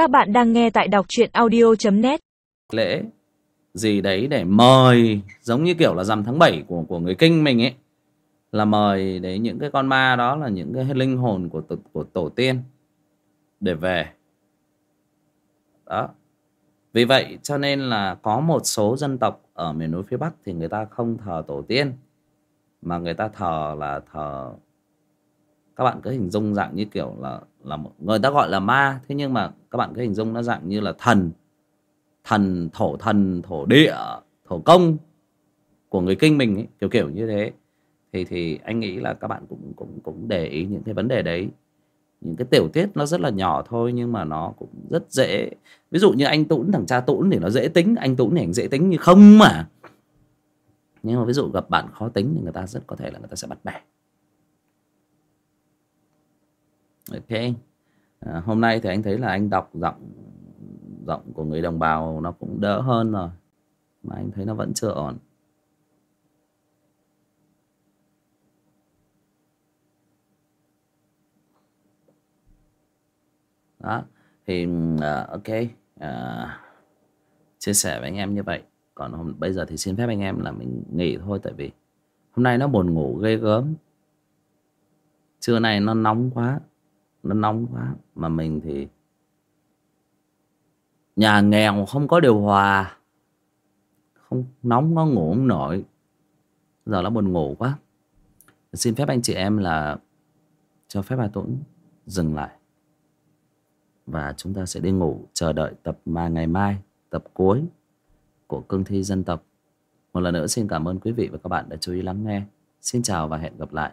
Các bạn đang nghe tại đọc truyện audio.net lễ gì đấy để mời giống như kiểu là rằm tháng 7 của của người kinh mình ấy. Là mời đấy những cái con ma đó là những cái linh hồn của tổ, của tổ tiên để về. Đó. Vì vậy cho nên là có một số dân tộc ở miền núi phía bắc thì người ta không thờ tổ tiên mà người ta thờ là thờ các bạn cứ hình dung dạng như kiểu là là một, người ta gọi là ma. Thế nhưng mà các bạn cứ hình dung nó dạng như là thần. Thần thổ thần thổ địa thổ công của người kinh mình ấy, kiểu kiểu như thế. Thì thì anh nghĩ là các bạn cũng cũng cũng để ý những cái vấn đề đấy. Những cái tiểu tiết nó rất là nhỏ thôi nhưng mà nó cũng rất dễ. Ví dụ như anh tũn thằng cha tũn thì nó dễ tính. Anh tũn thì anh dễ tính như không mà. Nhưng mà ví dụ gặp bạn khó tính thì người ta rất có thể là người ta sẽ bắt bẻ. Ok. À, hôm nay thì anh thấy là anh đọc giọng giọng của người đồng bào nó cũng đỡ hơn rồi mà anh thấy nó vẫn chưa ổn. Đó thì uh, ok uh, chia sẻ với anh em như vậy. Còn hôm bây giờ thì xin phép anh em là mình nghỉ thôi tại vì hôm nay nó buồn ngủ ghê gớm. Trưa nay nó nóng quá nó nóng quá. Mà mình thì nhà nghèo không có điều hòa. Không, nóng nó ngủ không nổi. Giờ nó buồn ngủ quá. Xin phép anh chị em là cho phép bà tuấn dừng lại. Và chúng ta sẽ đi ngủ, chờ đợi tập mà ngày mai, tập cuối của cương thi dân tộc. Một lần nữa xin cảm ơn quý vị và các bạn đã chú ý lắng nghe. Xin chào và hẹn gặp lại.